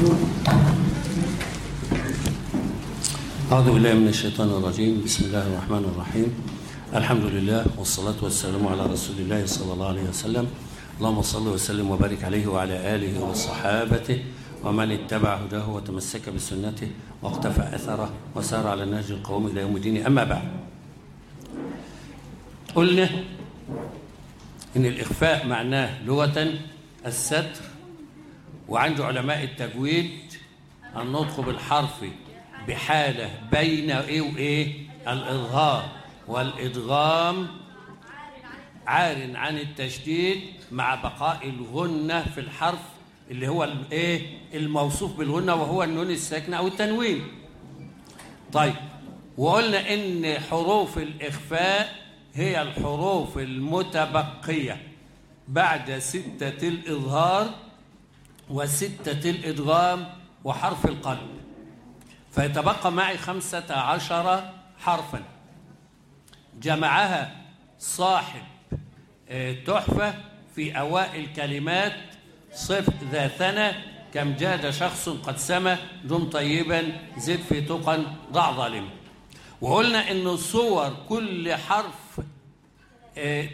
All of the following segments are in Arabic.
أعوذ بالله من الشيطان الرجيم. بسم الله الرحمن الرحيم. الحمد لله والصلاة والسلام على رسول الله صلى الله عليه وسلم. اللهم صل وسلم وبارك عليه وعلى آله وصحابته ومن اتبع هداه وتمسك بسنته واقتفى أثره وسار على النهج القوم إلى يوم الدين. أما بعد قلنا إن الإخفاء معناه لغة الستر وعند علماء التجويد النطق بالحرف بحالة بين إيه وإيه؟ الإظهار والإدغام عار عن التشديد مع بقاء الغنة في الحرف اللي هو الايه الموصوف بالغنة وهو النون الساكنة أو التنوين. طيب وقلنا إن حروف الإخفاء هي الحروف المتبقية بعد ستة الإظهار. وستة الإدغام وحرف القلب. فيتبقى معي خمسة عشر حرفا. جمعها صاحب تحفة في أوائل كلمات صف ذا ثنى كم جاد شخص قد سمى دم طيبا زد في تقى ضع ظالما وقلنا أن صور كل حرف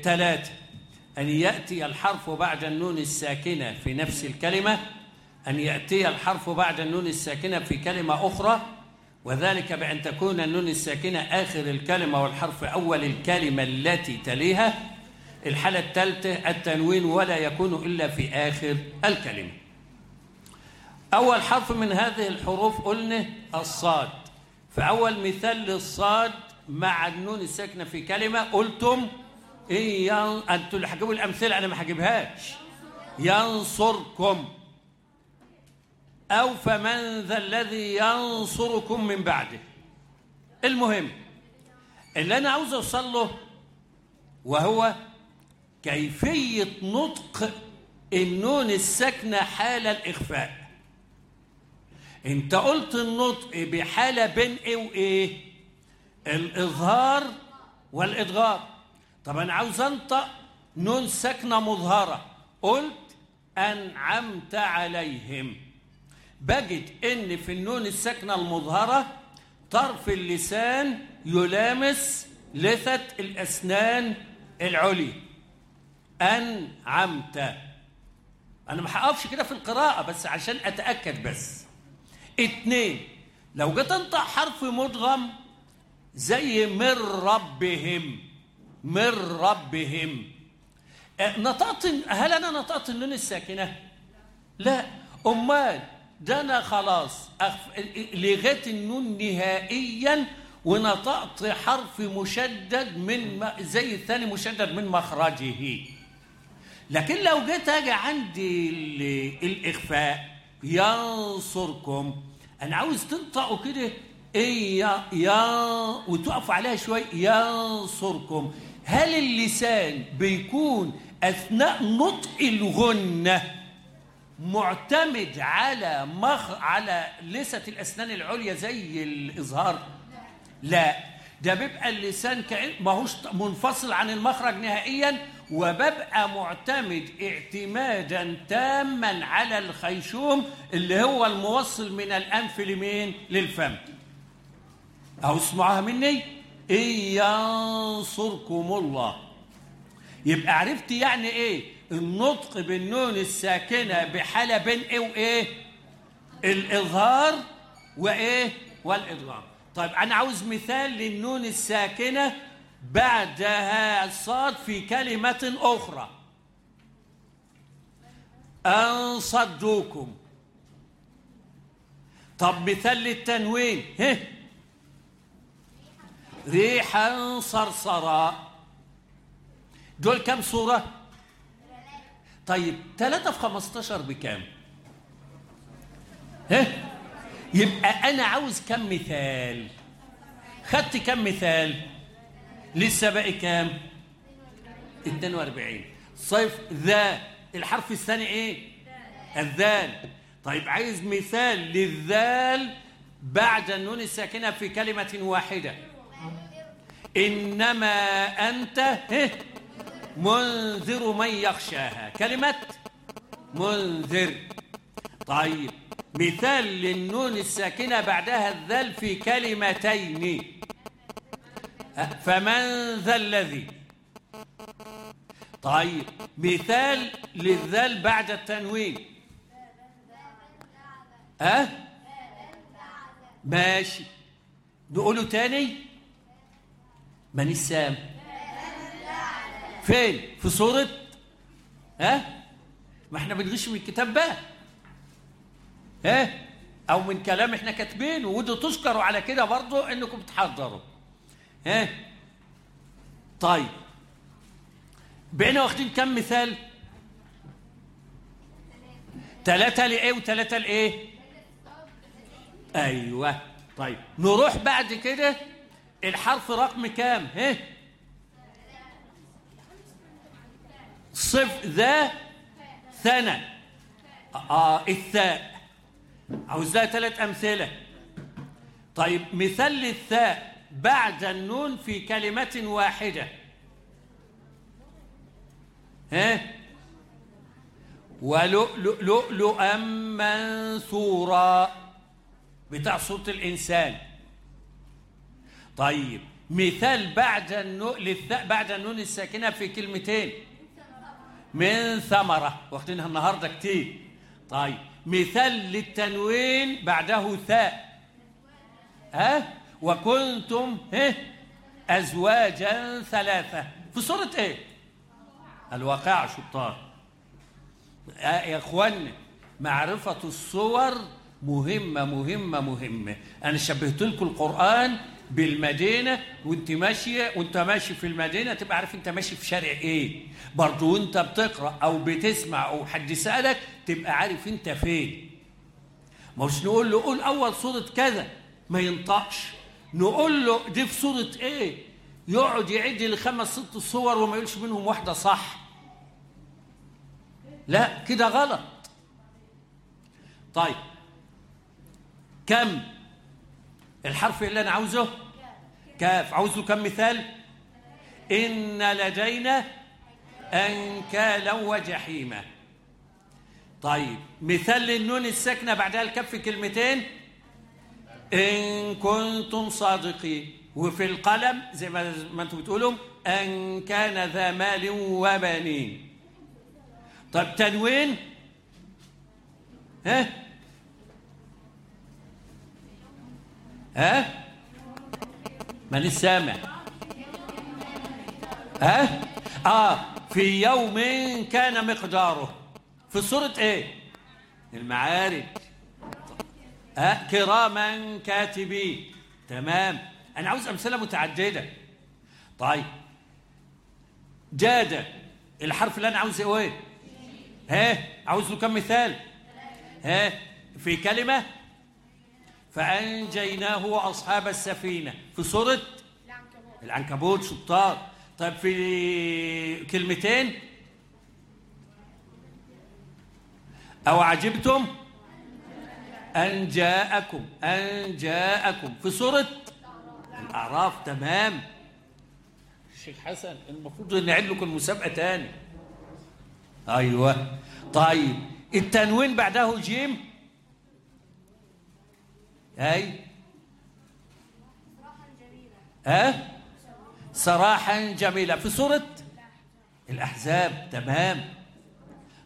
ثلاثة أن يأتي الحرف بعد النون الساكنة في نفس الكلمة أن يأتي الحرف بعد النون الساكنة في كلمة أخرى وذلك بأن تكون النون الساكنة آخر الكلمة والحرف أول الكلمة التي تليها. الحالة الثالثة التنوين ولا يكون إلا في آخر الكلمة. أول حرف من هذه الحروف قلنا الصاد. فأول مثال للصاد مع النون الساكنة في كلمة قلتم إن أنتوا اللي هتجيبوا الأمثلة أنا ما هجيبهاش ينصركم. أو فمن ذا الذي ينصركم من بعده. المهم اللي أنا عاوز أوصل له وهو كيفية نطق النون الساكنة حال الإخفاء. أنت قلت النطق بحالة بين إيه وإيه؟ الإظهار والإدغام طب أنا عاوز أنطق نون ساكنة مظهرة. قلت أنعمت عليهم. بجد إن في النون الساكنة المظهرة طرف اللسان يلامس لثة الأسنان العليا. أنعمت. أنا ما هقفش كده في القراءة بس عشان أتأكد بس. اتنين لو جيت أنطق حرف مدغم زي من ربهم من ربهم. نطقت هل أنا نطقت النون الساكنة؟ لا. أمال ده أنا خلاص. لغيت النون نهائيا ونطقت حرف مشدد من. زي الثاني مشدد من مخرجه. لكن لو جيت أجي عندي ال... الإخفاء ينصركم. أنا عاوز تنطقوا كده. إيه يا يا وتقفوا عليها شوي. ينصركم. هل اللسان بيكون أثناء نطق الغنة معتمد على مخ على لسة الأسنان العليا زي الإظهار؟ لا. ده بيبقى اللسان كأن ماهوش منفصل عن المخرج نهائيا وببقى معتمد اعتمادا تاما على الخيشوم اللي هو الموصل من الأنف لمين للفم. أو اسمعها مني. إن ينصركم الله. يبقى عرفت يعني إيه؟ النطق بالنون الساكنة بحالة بين إيه وإيه؟ الإظهار وإيه؟ والإدغام. طيب أنا عاوز مثال للنون الساكنة بعدها الصاد في كلمة أخرى. أن صدوكم طب مثال للتنوين. هه ريحا صرصرا دول كم صورة؟ طيب 3 في 15 بكام؟ ها؟ يبقى أنا عاوز كم مثال؟ خدت كم مثال؟ لسه باقي كام؟ 42 صيف ذا الحرف الثاني إيه؟ الذال طيب عايز مثال للذال بعد النون الساكنة في كلمة واحدة إنما أنت منذر من يخشاها. كلمة منذر. طيب مثال للنون الساكنة بعدها الذال في كلمتين. فمن ذا الذي؟ طيب مثال للذال بعد التنوين. أه؟ ماشي. نقوله تاني؟ من السام؟ فين؟ في صورة؟ ها؟ ما إحنا بنغش من الكتاب بقى ها؟ أو من كلام إحنا كاتبينه وده تشكروا على كده برضو إنكم بتحضروا. ها؟ طيب. بقينا واخدين كم مثال؟ ثلاثة لإيه وثلاثة لإيه؟ أيوة. طيب. نروح بعد كده الحرف رقم كام؟ ها؟ صف ذا ثنى آه الثاء. عاوزها ثلاث أمثلة. طيب مثال للثاء بعد النون في كلمة واحدة. ها؟ ولؤلؤا منثورا. بتاع صوت الإنسان. طيب مثال بعد النون بعد النون الساكنة في كلمتين. من ثمرة واخدينها النهاردة كتير. طيب مثال للتنوين بعده ثاء. ها؟ وكنتم ها؟ أزواجا ثلاثة. في صورة إيه؟ الواقع شطار. آه يا اخوانا معرفة الصور مهمة مهمة مهمة. أنا شبهت لكم القرآن بالمدينة وانت ماشية وانت ماشي في المدينة تبقى عارف انت ماشي في شارع إيه. برضو وانت بتقرأ أو بتسمع أو حد سألك تبقى عارف انت فين. مش نقول له قول أول صورة كذا. ما ينطقش. نقول له دي في صورة إيه؟ يقعد يعد لخمس ست صور وما يقولش منهم واحدة صح. لا كده غلط. طيب. كم؟ الحرف اللي أنا عاوزه؟ كاف. عاوز له كم مثال؟ إن لدينا أنكالا وجحيما. طيب مثال للنون الساكنة بعدها الكف كلمتين. إن كنتم صادقين. وفي القلم زي ما ما أنتم بتقولوا أن كان ذا مال وبنين. طيب تنوين؟ ها؟ ها؟ من السامع ها؟ آه في يوم كان مقداره. في سورة إيه؟ المعارج. ها؟ كراما كاتبين. تمام. أنا عاوز أمثلة متعددة. طيب. جاد الحرف اللي أنا عاوزه إيه؟ ها؟ عاوز له كم مثال؟ ها؟ في كلمة؟ فأنجيناه وأصحاب السفينة. في سورة العنكبوت شطار طيب في كلمتين. أو عجبتم أن جاءكم أن جاءكم. في سورة الأعراف تمام. الشيخ حسن المفروض نعد لكم المسابقة تاني. أيوة. طيب التنوين بعده جيم. أي؟ ها؟ سراحا جميلة. في سورة الأحزاب تمام.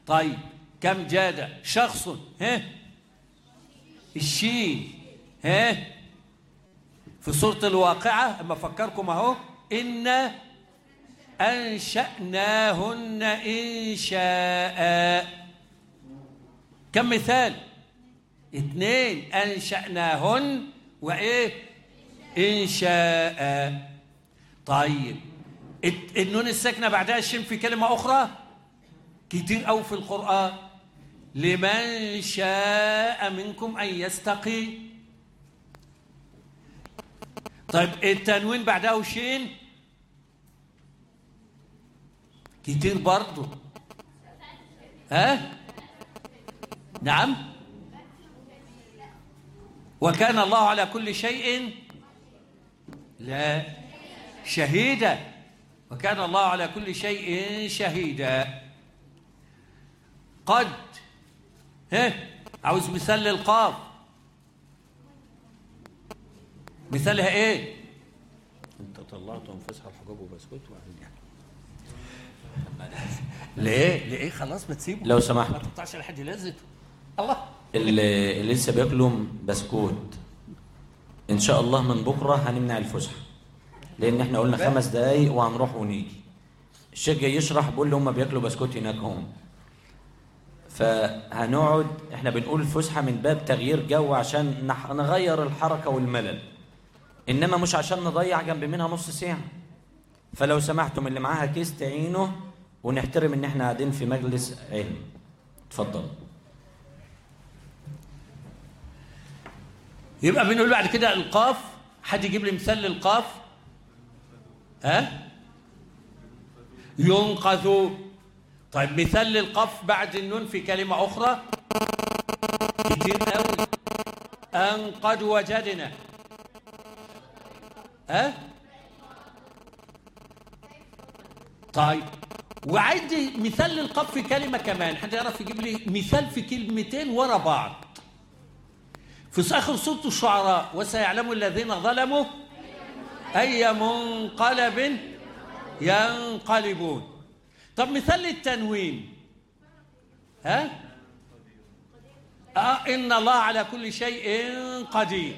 طيب كم جاد شخص؟ ها؟ الشين ها؟ في سورة الواقعة أما أفكركم أهو إن أنشأناهن إنشاء كم مثال؟ اثنين أنشأناهن وإيه؟ إنشاء طيب النون الساكنة بعدها الشين في كلمة أخرى؟ كتير أو في القرآن. لمن شاء منكم أن يستقيم طيب التنوين بعده شين كتير برضه ها؟ نعم؟ وكان الله على كل شيء لا شهيدا. وكان الله على كل شيء شهيدا. قد ها عاوز مثال للقاف. مثالها إيه؟ أنت طلعتهم فسحه الحجاب وبسكوت وعندي ليه؟ ليه؟ خلاص ما تسيبه لو سمحت. ما تقطعش لحد لذته الله. اللي لسه بياكلوا بسكوت. إن شاء الله من بكرة هنمنع الفسحة. لأن إحنا قلنا خمس دقايق وهنروح ونيجي. الشيخ جاي يشرح بيقول لي هم بياكلوا بسكوت هناك هم. فهنقعد إحنا بنقول الفسحة من باب تغيير جو عشان نح- نغير الحركة والملل. إنما مش عشان نضيع جنب منها نص ساعة. فلو سمحتم اللي معاها كيس تعينه ونحترم إن إحنا قاعدين في مجلس علم اتفضل. يبقى بنقول بعد كده القاف. حد يجيب لي مثال للقاف؟ ها؟ ينقذ. طيب مثال للقاف بعد النون في كلمة أخرى. كتير قوي أن قد وجدنا. ها؟ طيب. وعندي مثال للقاف في كلمة كمان. حد يعرف يجيب لي مثال في كلمتين ورا بعض؟ في آخر سورة الشعراء وسيعلم الذين ظلموا أي منقلب ينقلبون. طب مثال التنوين ها؟ آه إن الله على كل شيء قدير.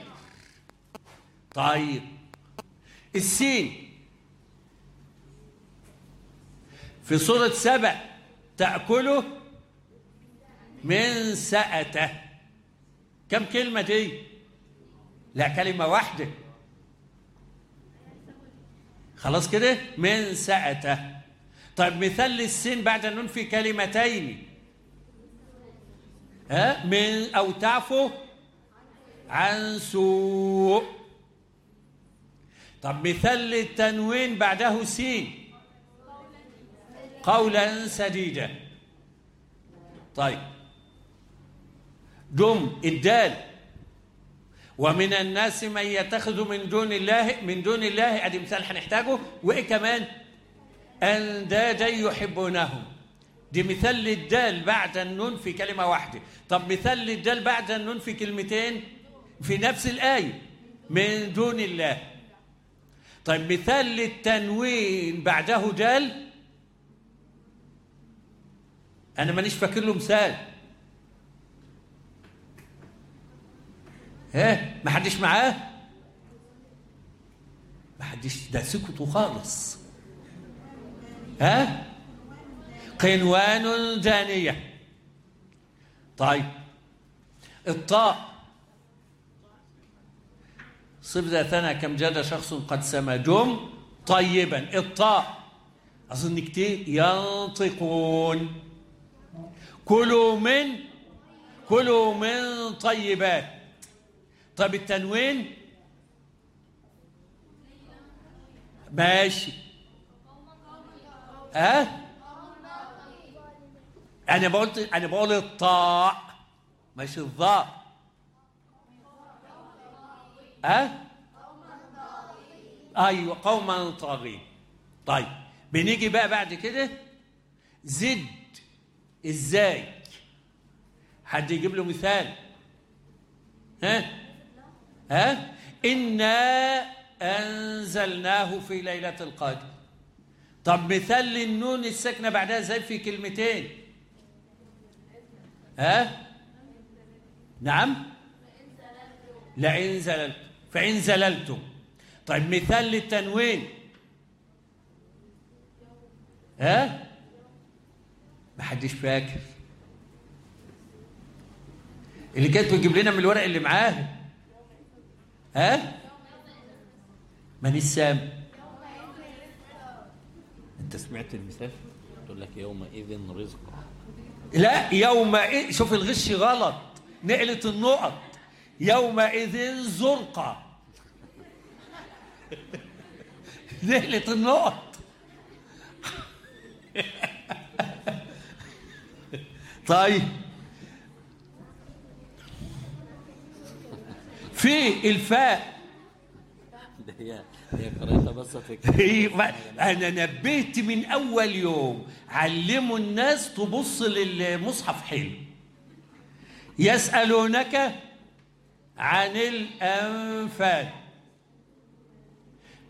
طيب. السين. في سورة سبع تأكله من سأته. كم كلمة دي؟ لا كلمة واحدة. خلاص كده؟ من سأته طيب مثال للسين بعد النون في كلمتين. ها؟ من أو تعفو؟ عن سوء. طب مثال للتنوين بعده سين. قولا سديدا. طيب. دم الدال ومن الناس من يتخذ من دون الله من دون الله ادي مثال هنحتاجه. وإيه كمان؟ أندادا يحبونهم دي مثال للدال بعد النون في كلمة واحدة. طب مثال للدال بعد النون في كلمتين؟ في نفس الآية. من دون الله. طيب مثال للتنوين بعده دال؟ أنا مانيش فاكر له مثال. ها ما حدش معاه؟ ما حدش ده سكتوا خالص. ها؟ قنوان دانية طيب الطاء. صف ذاتنا كم جاد شخص قد سما دم طيبا. الطاء. أظن كتير. ينطقون. كلوا من كلوا من طيبات. طب التنوين؟ ماشي. ها؟ أه؟ أنا بقول أنا بقول الطاء مش الظاء ها؟ أه؟ أيوه قوما طاغين. طيب بنيجي بقى بعد كده. زد إزاي؟ حد يجيب له مثال؟ ها؟ ها? إنا أنزلناه في ليلة القدر. طب مثال للنون الساكنة بعدها زي في كلمتين. ها؟ نعم؟ لئن زللتم. فإن زللتم. طيب مثال للتنوين. ها؟ ما حدش فاكر. اللي كانت بتجيب لنا من الورق اللي معاه. ها؟ من السام؟ أنت سمعت المثال تقول لك يومئذ رزق. لا يوم شوف الغش غلط. نقلت النقط. يومئذ زرقة نقلت النقط. طيب. في الفاء. ده هي هي قريتها بس أنا نبهت من أول يوم. علموا الناس تبص للمصحف حلو. يسألونك عن الأنفال.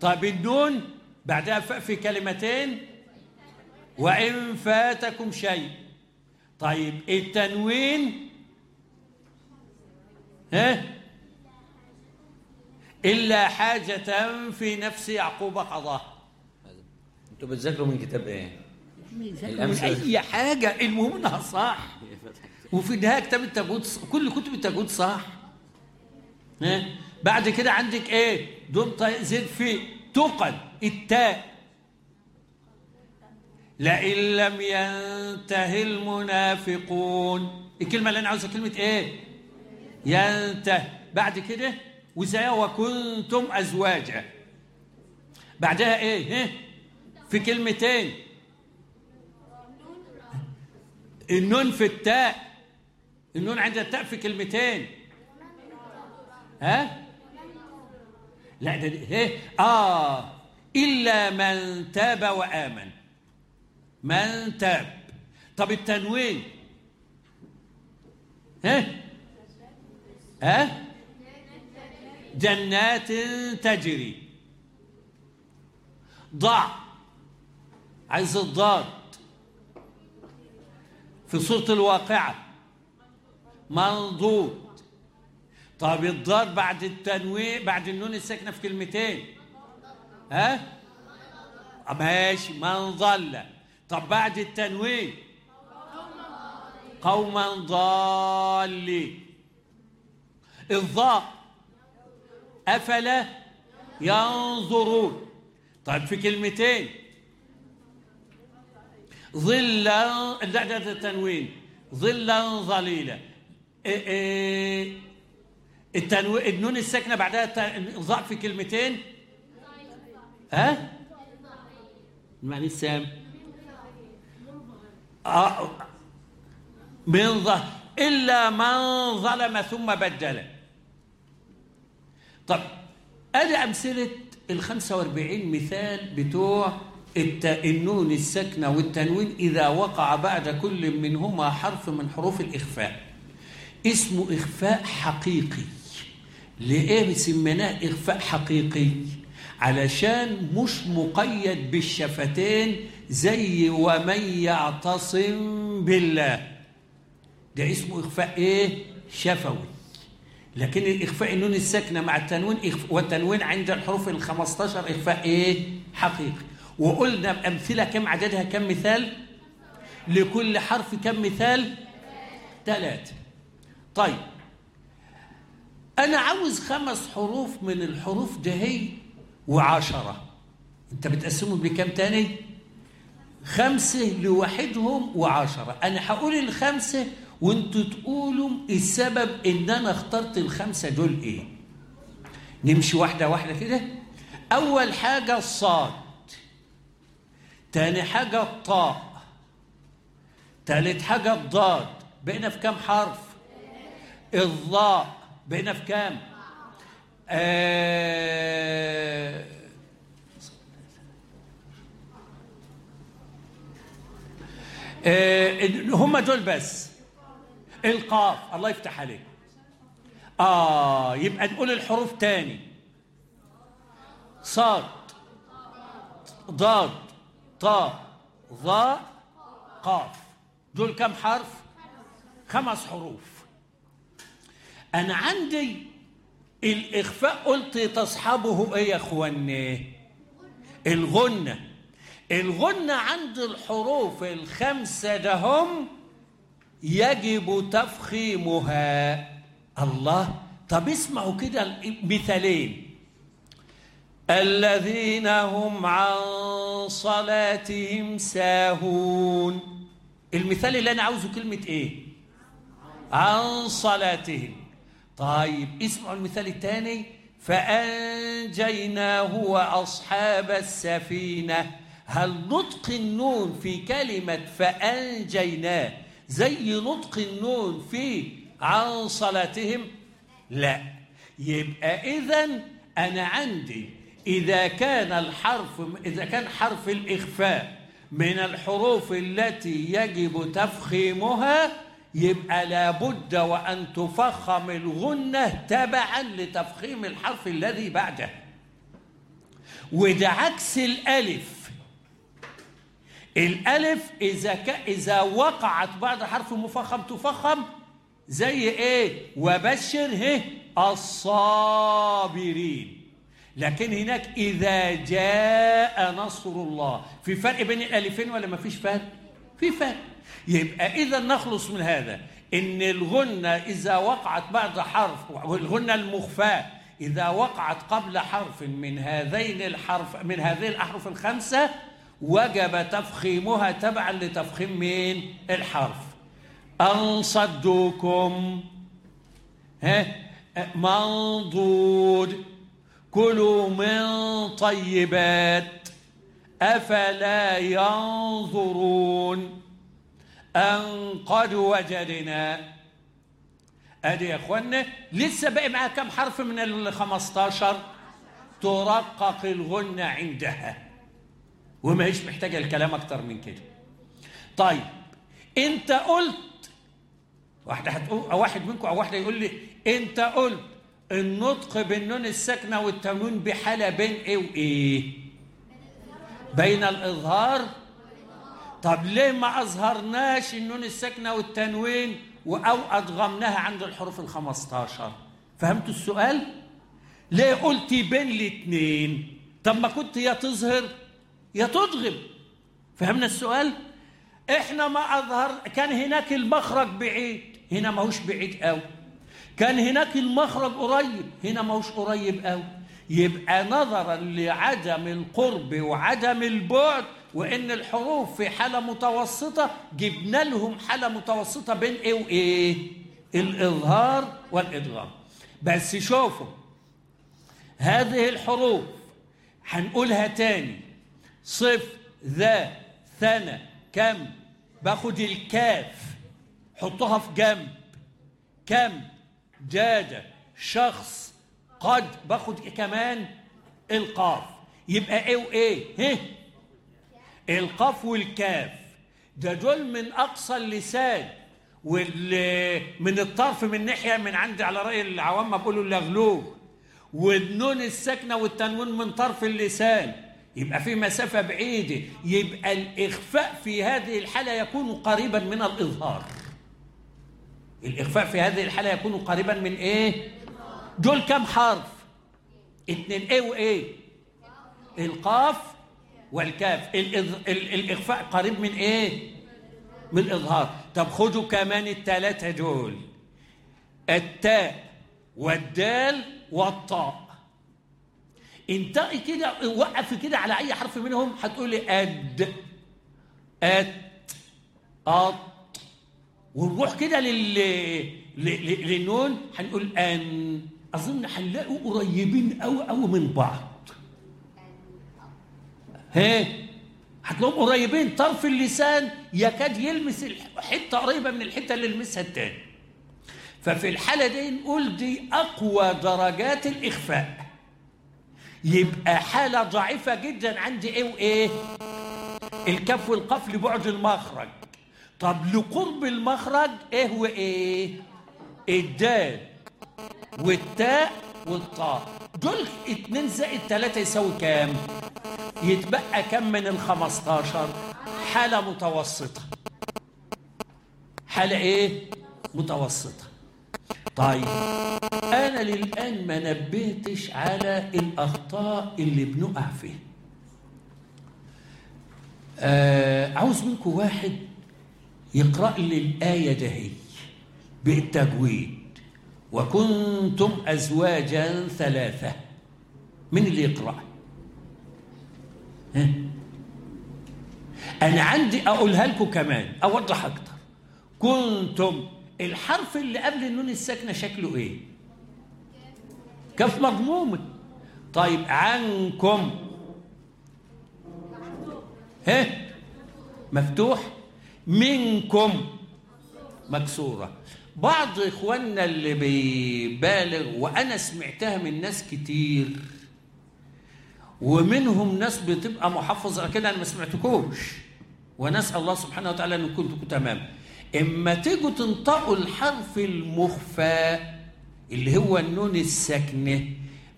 طيب النون بعدها في كلمتين. وإن فاتكم شيء. طيب التنوين؟ ها؟ إلا حاجة في نفس يعقوب قضاها أنتوا بتذاكروا من كتاب إيه؟ من. أي حاجة المهم إنها صح. وفي النهاية كتاب التجويد كل كتب التجويد صح. ها؟ بعد كده عندك إيه؟ دون زد في تقل التاء. لئن لم ينتهي المنافقون. الكلمة اللي أنا عاوزها كلمة إيه؟ ينتهي بعد كده وزي وكنتم أزواجا بعدها إيه؟ في كلمتين. النون في التاء. النون عند التاء في كلمتين. ها؟ لا ده- إيه؟ آه. إلا من تاب وآمن. من تاب. طب التنوين؟ ها؟ ها؟ جنات تجري. ضع عايز الضاد. في سورة الواقعة منضود. طب الضاد بعد التنوين بعد النون الساكنة في كلمتين. ها؟ آه، ماشي من ضل. طب بعد التنوين قوما ضالين. الضاء أفلا ينظرون. طيب في كلمتين. ظلا لا ده التنوين ظلا ظليلا. إيه إيه التنوين النون الساكنة بعدها ضاء في كلمتين؟ ها؟ معنى السام. آه من ظهر إلا من ظلم ثم بدل. طب أدي أمثلة ال 45 مثال بتوع. النون الساكنة والتنوين إذا وقع بعد كل منهما حرف من حروف الإخفاء. اسمه إخفاء حقيقي. لإيه سميناه إخفاء حقيقي؟ علشان مش مقيد بالشفتين زي ومن يعتصم بالله. ده اسمه إخفاء إيه؟ شفوي. لكن الإخفاء النون الساكنة مع التنوين إخف... والتنوين عند الحروف ال 15 إخفاء إيه؟ حقيقي. وقلنا بأمثلة كم عددها؟ كم مثال؟ لكل حرف كم مثال؟ ثلاثة طيب. أنا عاوز خمس حروف من الحروف دهي وعشرة. أنت بتقسمهم بكم تاني؟ خمسة لوحدهم وعشرة. أنا هقول الخمسة وانتوا تقولوا السبب ان أنا اخترت الخمسة دول إيه؟ نمشي واحدة واحدة كده. أول حاجة الصاد. تاني حاجة الطاء. تالت حاجة الضاد. بقينا في كام حرف؟ الضاء. بقينا في كام؟ آه آه هم دول بس. إلقاف. الله يفتح عليك. آه يبقى نقول الحروف تاني. صاد. ضاد. طاء ظاء قاف. دول كم حرف؟ خمس حروف. أنا عندي الإخفاء قلت تصحبه إيه يا إخواني؟ الغنة. الغنة عند الحروف الخمسة دهم يجب تفخيمها. الله. طب اسمعوا كده مثالين الذين هم عن صلاتهم ساهون. المثال اللي أنا عاوزه كلمة إيه؟ عن صلاتهم. طيب اسمعوا المثال الثاني. فأنجيناه وأصحاب السفينة. هل نطق النون في كلمة فأنجيناه؟ زي نطق النون في عن صلاتهم لا. يبقى اذا أنا عندي إذا كان الحرف إذا كان حرف الإخفاء من الحروف التي يجب تفخيمها يبقى لابد وأن تفخم الغنة تبعا لتفخيم الحرف الذي بعده. وده عكس الألف. الألف إذا ك... إذا وقعت بعد حرف مفخم تفخم زي إيه؟ وبشر هه الصابرين لكن هناك إذا جاء نصر الله في فرق بين الألفين ولا ما فيش فرق؟ في فرق يبقى إذا نخلص من هذا إن الغنة إذا وقعت بعد حرف والغنة المخفاة إذا وقعت قبل حرف من هذين الحرف من هذه الأحرف الخمسة وجب تفخيمها تبعا لتفخيم مين؟ الحرف. أن صدوكم ها؟ منضود كلوا من طيبات. أفلا ينظرون. أن قد وجدنا. أدي يا إخوانا لسه باقي معاها كم حرف من ال 15 ترقق الغنة عندها. وما هيش محتاجة الكلام أكتر من كده طيب أنت قلت واحدة هتقول أو واحد منكم أو واحدة يقول لي أنت قلت النطق بالنون الساكنة والتنوين بحالة بين إيه وإيه؟ بين الإظهار طب ليه ما أظهرناش النون الساكنة والتنوين أو أدغمناها عند الحروف الخمستاشر فهمتوا السؤال؟ ليه قلتي بين الاثنين؟ طب ما كنت يا تظهر يا تدغم. فهمنا السؤال؟ إحنا ما أظهر كان هناك المخرج بعيد هنا ماهوش بعيد قوي كان هناك المخرج قريب هنا ماهوش قريب قوي يبقى نظرا لعدم القرب وعدم البعد وإن الحروف في حالة متوسطة جبنا لهم حالة متوسطة بين إيه وإيه؟ الإظهار والإدغام. بس شوفوا هذه الحروف هنقولها تاني. صف ذا ثنى كم؟ باخد الكاف. حطها في جنب. كم؟ جاد شخص قد باخد كمان القاف. يبقى إيه وإيه؟ هه القاف والكاف. ده دول من أقصى اللسان. من الطرف من ناحية من عندي على رأي العوام ما بيقولوا اللغلوغ والنون الساكنة والتنوين من طرف اللسان. يبقى في مسافة بعيدة يبقى الإخفاء في هذه الحالة يكون قريبا من الإظهار الإخفاء في هذه الحالة يكون قريبا من إيه؟ دول كم حرف؟ اتنين إيه وإيه؟ القاف والكاف الإض... ال... الإخفاء قريب من إيه؟ من الإظهار طب خدوا كمان التلاتة دول التاء والدال والطاء انتقي كده وقف كده على أي حرف منهم هتقولي أد أت أط. ونروح كده لل... لل... للنون هنقول أن. أظن هنلاقوا قريبين قوي قوي من بعض. ها؟ هتلاقوهم قريبين. طرف اللسان يكاد يلمس حتة قريبة من الحتة اللي لمسها التاني. ففي الحالة دي نقول دي أقوى درجات الإخفاء. يبقى حالة ضعيفة جدا عندي إيه وإيه؟ الكف والقاف لبعد المخرج. طب لقرب المخرج إيه وايه الدال والتاء والطاء. دول اتنين زائد تلاتة يساوي كام؟ يتبقى كم من الخمستاشر؟ حالة متوسطة. حالة إيه؟ متوسطة. طيب أنا للآن ما نبهتش على الأخطاء اللي بنقع فيها. آه عاوز منكم واحد يقرأ لي الآية دهي بالتجويد. وكنتم أزواجا ثلاثة. من اللي يقرأ؟ ها؟ أنا عندي أقولها لكم كمان أوضح أكتر. كنتم الحرف اللي قبل النون الساكنة شكله إيه؟ كف مضمومة. طيب عنكم. ها؟ مفتوح. منكم. مكسورة. بعض إخواننا اللي بيبالغ وأنا سمعتها من ناس كتير ومنهم ناس بتبقى محفظة كده أنا ما سمعتكوش ونسأل الله سبحانه وتعالى أن كنتم تمام. إما تيجوا تنطقوا الحرف المخفى اللي هو النون الساكنة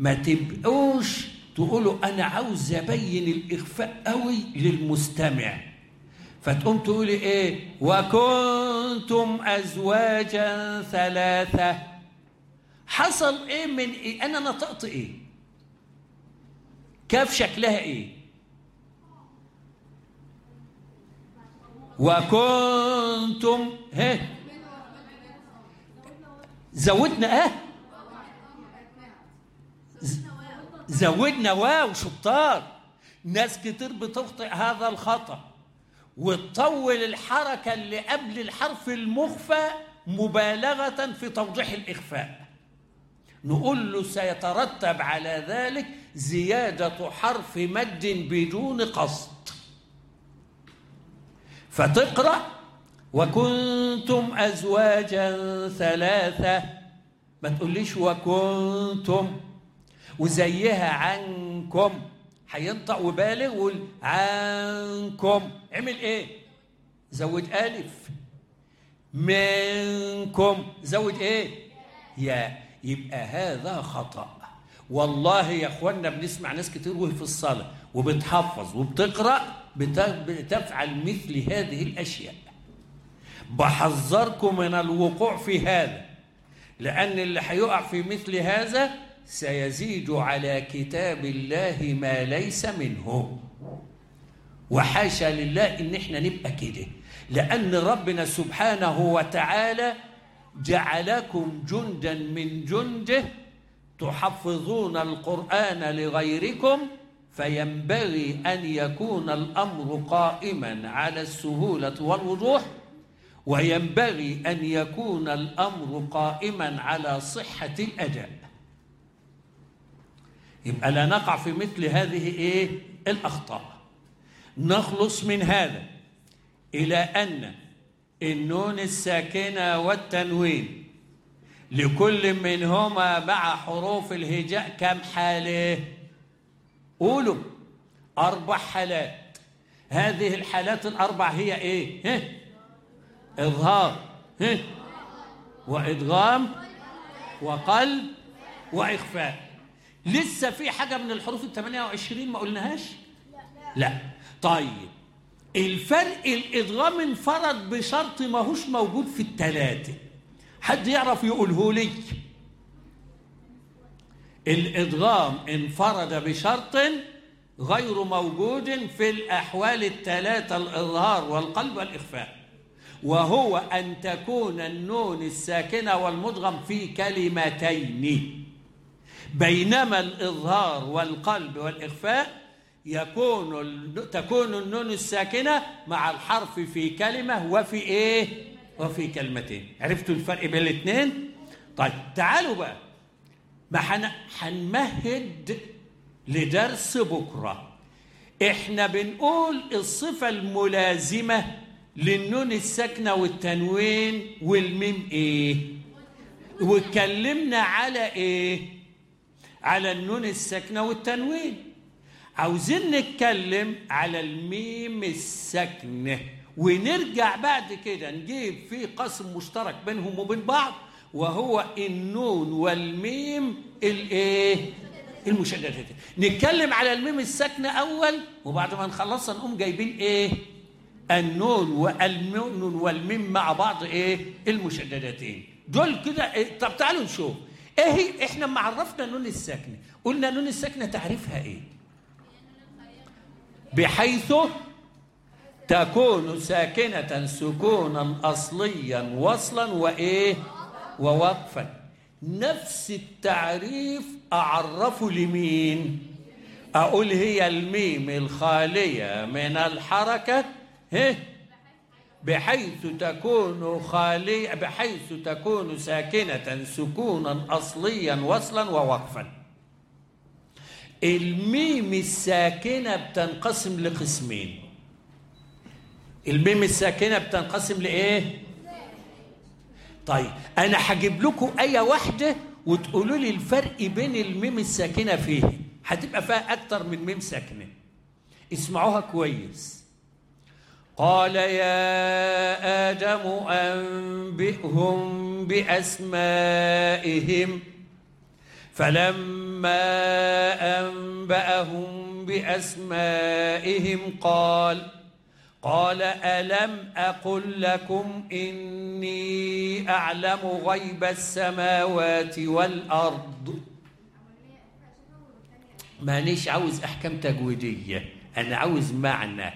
ما تبقوش تقولوا أنا عاوز أبين الإخفاء قوي للمستمع. فتقوم تقولي إيه؟ وكنتم ازواجا ثلاثة. حصل إيه من إيه؟ أنا نطقت إيه؟ كاف شكلها إيه؟ وكنتم ها؟ زودنا آه زودنا واو شطار. ناس كتير بتخطئ هذا الخطأ. وتطول الحركة اللي قبل الحرف المخفى مبالغة في توضيح الإخفاء. نقول له سيترتب على ذلك زيادة حرف مد بدون قصد. فتقرأ وكنتم أزواجا ثلاثة. ما تقوليش وكنتم. وزيها عنكم. هينطق وبالغ ويقول عنكم. اعمل إيه؟ زود ألف. منكم. زود إيه؟ يا يبقى هذا خطأ. والله يا إخوانا بنسمع ناس كتير وهي في الصلاة وبتحفظ وبتقرأ بتفعل مثل هذه الأشياء. بحذركم من الوقوع في هذا لأن اللي هيقع في مثل هذا سيزيد على كتاب الله ما ليس منه. وحاشا لله إن إحنا نبقى كده. لأن ربنا سبحانه وتعالى جعلكم جندا من جنده تحفظون القرآن لغيركم فينبغي أن يكون الأمر قائما على السهولة والوضوح وينبغي أن يكون الأمر قائما على صحة الأداء. يبقى لا نقع في مثل هذه إيه؟ الأخطاء. نخلص من هذا إلى أن النون الساكنة والتنوين لكل منهما مع حروف الهجاء كم حالة؟ قولوا أربع حالات هذه الحالات الأربع هي إيه ها؟ إظهار ها؟ وإدغام وقلب وإخفاء لسه في حاجة من الحروف ال 28 ما قلناهاش؟ لا طيب الفرق الإدغام انفرد بشرط ماهوش موجود في التلاتة حد يعرف يقوله لي الإدغام انفرد بشرط غير موجود في الأحوال الثلاثة الإظهار والقلب والإخفاء وهو أن تكون النون الساكنة والمدغم في كلمتين بينما الإظهار والقلب والإخفاء يكون تكون النون الساكنة مع الحرف في كلمة وفي إيه؟ وفي كلمتين عرفتوا الفرق بين الاثنين؟ طيب تعالوا بقى ما هنمهد لدرس بكرة. إحنا بنقول الصفة الملازمة للنون الساكنة والتنوين والميم إيه؟ واتكلمنا على إيه؟ على النون الساكنة والتنوين. عاوزين نتكلم على الميم الساكنة. ونرجع بعد كده نجيب في قسم مشترك بينهم وبين بعض. وهو النون والميم الايه؟ المشددتين نتكلم على الميم الساكنة أول وبعد ما نخلصها نقوم جايبين إيه؟ النون والنون والميم مع بعض إيه؟ المشددتين. دول كده إيه؟ طب تعالوا نشوف. إيه إحنا ما عرفنا النون الساكنة. قلنا النون الساكنة تعريفها إيه؟ بحيث تكون ساكنة سكونا أصليا وصلا وإيه؟ ووقفا. نفس التعريف أعرفه لمين؟ أقول هي الميم الخالية من الحركة. هه بحيث تكون خالية بحيث تكون ساكنة سكونا أصليا وصلا ووقفا. الميم الساكنة بتنقسم لقسمين. الميم الساكنة بتنقسم لإيه؟ طيب أنا هجيب لكم آية واحدة وتقولوا لي الفرق بين الميم الساكنة فيه هتبقى فيها أكتر من ميم ساكنة. اسمعوها كويس. قال يا آدم أنبئهم بأسمائهم. فلما أنبأهم بأسمائهم قال قال ألم أقل لكم إني أعلم غيب السماوات والأرض. مانيش عاوز أحكام تجويدية أنا عاوز معنى.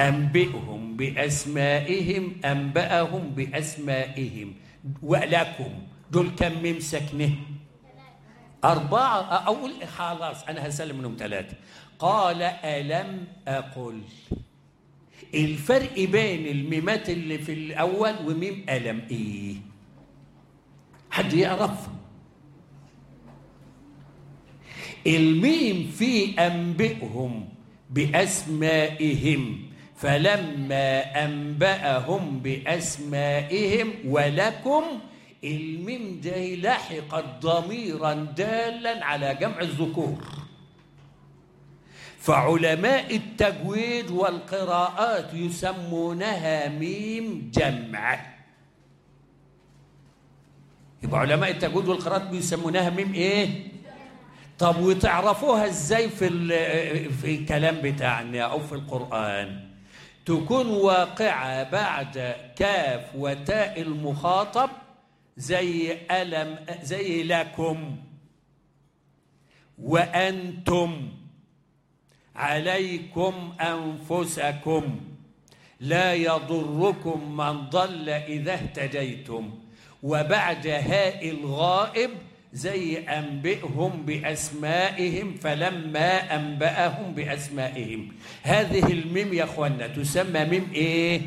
أنبئهم بأسمائهم أنبأهم بأسمائهم. ولكم دول كم ميم ساكنه أربعة. أقول خلاص أنا هسلم منهم ثلاثة. قال ألم أقل؟ الفرق بين الميمات اللي في الأول وميم ألم إيه حد يعرف؟ الميم في أنبئهم بأسمائهم فلما أنبأهم بأسمائهم ولكم الميم ده لحقت ضميرا دالا على جمع الذكور. فعلماء التجويد والقراءات يسمونها ميم جمع. يبقى علماء التجويد والقراءات بيسمونها ميم إيه؟ طب وتعرفوها إزاي في في الكلام بتاعنا أو في القرآن؟ تكون واقعة بعد كاف وتاء المخاطب زي ألم زي لكم وأنتم. عليكم أنفسكم. لا يضركم من ضل إذا اهتديتم. وبعد هاء الغائب زي أنبئهم بأسمائهم فلما أنبأهم بأسمائهم. هذه الميم يا أخوانا تسمى ميم إيه؟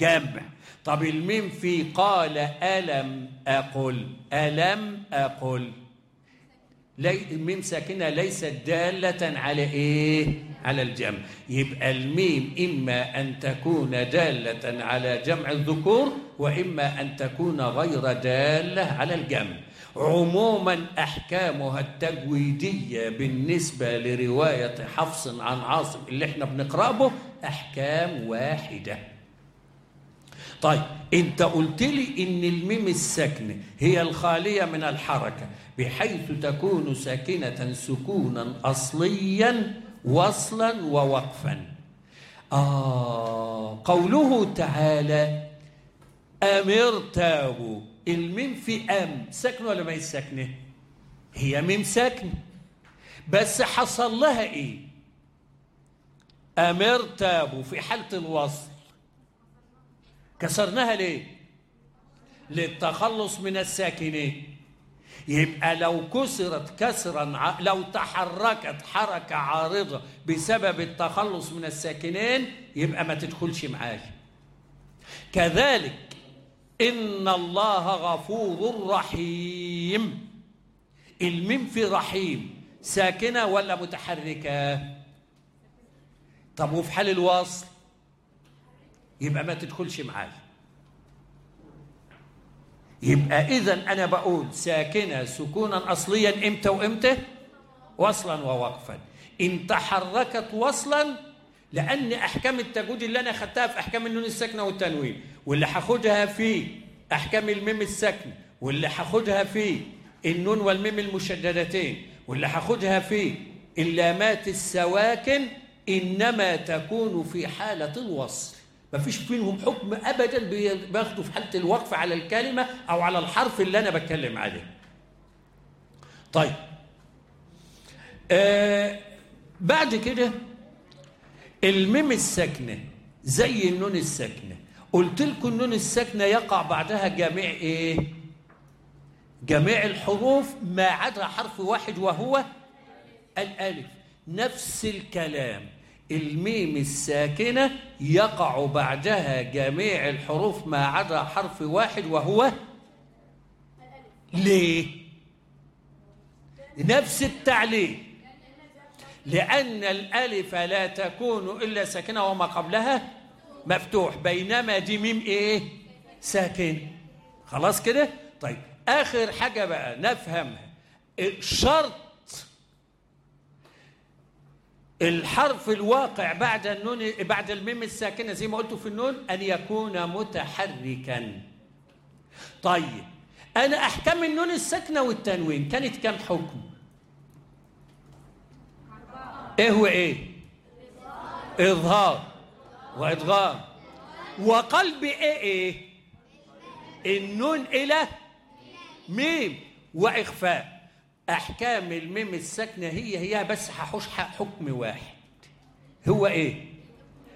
جمع. طب الميم في قال ألم أقل. ألم أقل. لي الميم ساكنة ليست دالة على إيه؟ على الجمع. يبقى الميم إما أن تكون دالة على جمع الذكور وإما أن تكون غير دالة على الجمع. عموما أحكامها التجويدية بالنسبة لرواية حفص عن عاصم اللي إحنا بنقرأ به أحكام واحدة. طيب انت قلت لي ان الميم الساكنة هي الخالية من الحركة بحيث تكون ساكنة سكونا اصليا وصلا ووقفا آه قوله تعالى أمرتاب الميم في أم ساكنة ولا ما هي ساكنة؟ هي ميم ساكنة بس حصل لها إيه؟ أمرتاب في حالة الوصل كسرناها ليه؟ للتخلص من الساكنين. يبقى لو كسرت كسرا. لو تحركت حركة عارضة بسبب التخلص من الساكنين يبقى ما تدخلش معايا كذلك إن الله غفور رحيم. الميم في رحيم. ساكنة ولا متحركة؟ طب وفي حال الوصل؟ يبقى ما تدخلش معايا. يبقى اذا أنا بقول ساكنة سكونا اصليا إمتى وإمتى؟ وصلا ووقفا. ان تحركت وصلا لأن أحكام التجويد اللي أنا خدتها في أحكام النون الساكنة والتنوين واللي هاخدها في أحكام الميم الساكنة واللي هاخدها في النون والميم المشددتين واللي هاخدها في اللامات السواكن إنما تكون في حالة الوصل. ما فيش فيهم حكم ابدا بياخدوا في حالة الوقف على الكلمة أو على الحرف اللي أنا بتكلم عليه. طيب. آه بعد كده الميم الساكنة زي النون الساكنة. قلت لكم النون الساكنة يقع بعدها جميع إيه؟ جميع الحروف ما عدا حرف واحد وهو الألف. نفس الكلام. الميم الساكنة يقع بعدها جميع الحروف ما عدا حرف واحد وهو ليه؟ نفس التعليل لأن الألف لا تكون إلا ساكنة وما قبلها مفتوح بينما دي ميم إيه؟ ساكن خلاص كده؟ طيب آخر حاجة بقى نفهمها شرط الحرف الواقع بعد النون بعد الميم الساكنة زي ما قلت في النون أن يكون متحركا. طيب أنا احكام النون الساكنة والتنوين كانت كام حكم؟ إيه وايه إظهار وإدغام. وقلب إيه إيه؟ النون إلى ميم وإخفاء. أحكام الميم الساكنة هي هي بس هحوش حكم واحد. هو إيه؟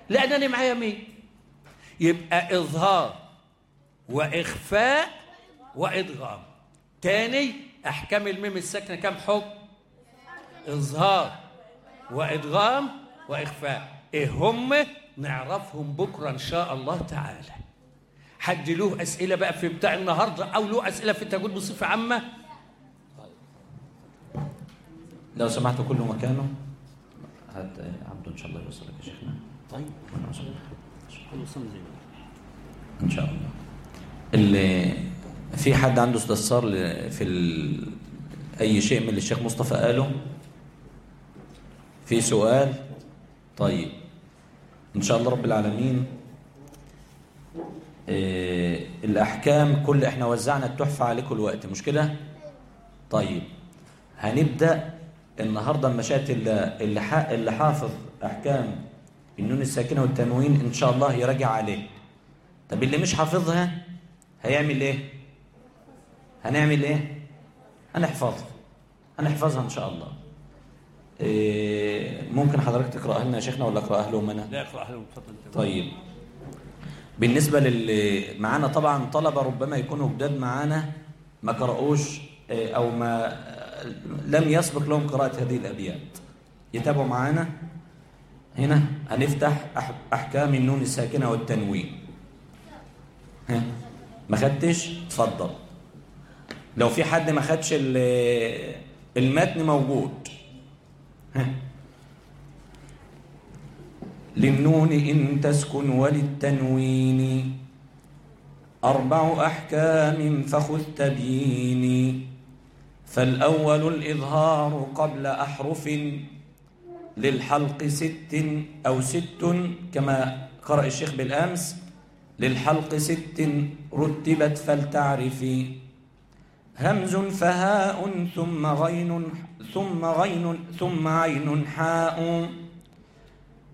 لأن أنا معايا ميم يبقى إظهار وإخفاء وإدغام. تاني أحكام الميم الساكنة كم؟ حكم. إظهار وإدغام وإخفاء. إيه هم؟ نعرفهم بكرة إن شاء الله تعالى. حد له أسئلة بقى في بتاع النهارده أو له أسئلة في التجويد بصفة عامة. لو سمحت كله مكانه. هات عبده إن شاء الله يوصلك يا شيخنا. طيب. إن شاء الله. اللي في حد عنده استفسار في ال... أي شيء من اللي الشيخ مصطفى قاله؟ في سؤال؟ طيب. إن شاء الله رب العالمين. إيه الأحكام كل إحنا وزعنا التحفة عليكم الوقت مش كده؟ طيب. هنبدأ النهارده المشاهد اللي اللي, حافظ أحكام النون الساكنة والتنوين إن شاء الله يراجع عليه. طب اللي مش حافظها هيعمل إيه؟ هنعمل إيه؟ هنحفظها. هنحفظها إن شاء الله. إيه ممكن حضرتك تقراها لنا يا شيخنا ولا اقراها لهم أنا؟ لا أقرأ لهم اتفضل. طيب. بالنسبة للي معانا طبعا طلبة ربما يكونوا جداد معانا ما قرأوش آه، أو ما لم يسبق لهم قراءة هذه الأبيات. يتابعوا معانا؟ هنا هنفتح أح- أحكام النون الساكنة والتنوين. ها؟ ما خدتش؟ اتفضل. لو في حد ما خدش ال- المتن موجود. ها؟ للنون إن تسكن وللتنوين. أربع أحكام فخذ تبييني. فالأول الإظهار قبل أحرف للحلق ست أو ست كما قرأ الشيخ بالأمس للحلق ست رتبت فلتعرفي همز فهاء ثم غين ثم غين ثم عين حاء.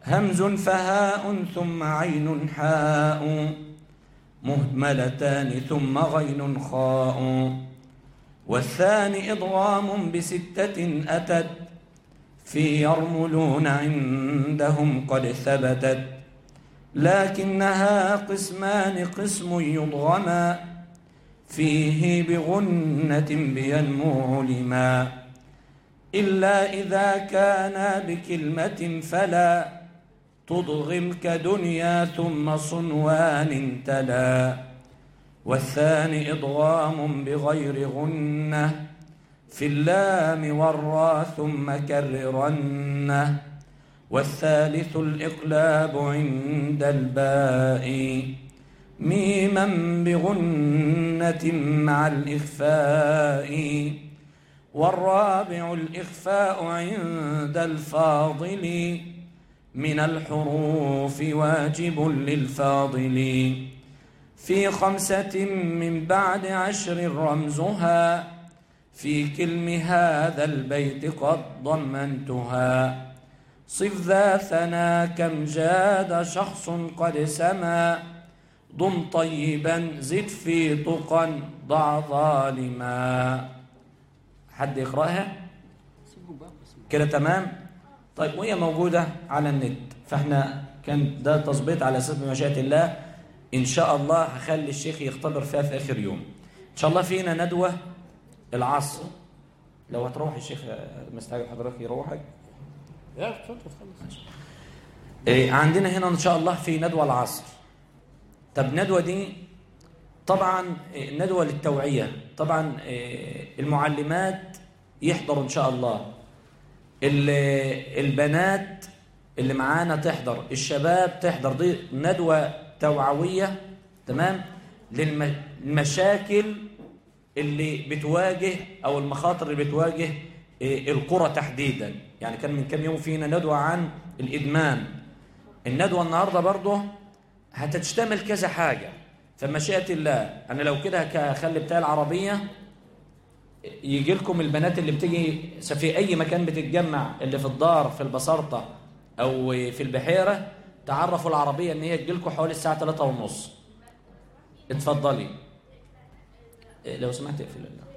همز فهاء ثم عين حاء. مهملتان ثم غين خاء. والثاني إضغام بستة أتت في يرملون عندهم قد ثبتت. لكنها قسمان قسم يضغما فيه بغنة بينمو علما إلا إذا كان بكلمة فلا تضغم كدنيا ثم صنوان تلا. والثاني إضغام بغير غنة في اللام والراء ثم كررنه والثالث الإقلاب عند الباء ميما بغنة مع الإخفاء. والرابع الإخفاء عند الفاضل من الحروف واجب للفاضل. في خمسة من بعد عشر رمزها في كلم هذا البيت قد ضمنتها. صف ذا ثنا كم جاد شخص قد سما ضم طيبا زد في طقا ضع ظالما. حد يقرأها؟ كده تمام؟ طيب وهي موجودة على النت فاحنا كان ده تظبيط على أساس بمشيئة الله. إن شاء الله هخلي الشيخ يختبر فيها في آخر يوم. إن شاء الله فينا ندوة العصر. لو هتروح الشيخ مستعجل حضرتك يروحك. لا إيه، عندنا هنا إن شاء الله في ندوة العصر. طب الندوة دي طبعا إيه، ندوة للتوعية. طبعا إيه، المعلمات يحضروا إن شاء الله. ال- البنات اللي معانا تحضر. الشباب تحضر. دي ندوة توعوية تمام للمشاكل اللي بتواجه أو المخاطر اللي بتواجه إيه، القرى تحديدا. يعني كان من كام يوم فينا ندوة عن الإدمان. الندوة النهاردة برضه هتشتمل كذا حاجة. فمشيئة الله أنا لو كده هخلي بتاع العربية يجي لكم البنات اللي بتيجي في أي مكان بتتجمع اللي في الدار في البسارطة أو في البحيرة تعرفوا العربية إن هي تجي لكم حوالي الساعة 3 ونص. اتفضلي. إيه، لو سمحت اقفل الله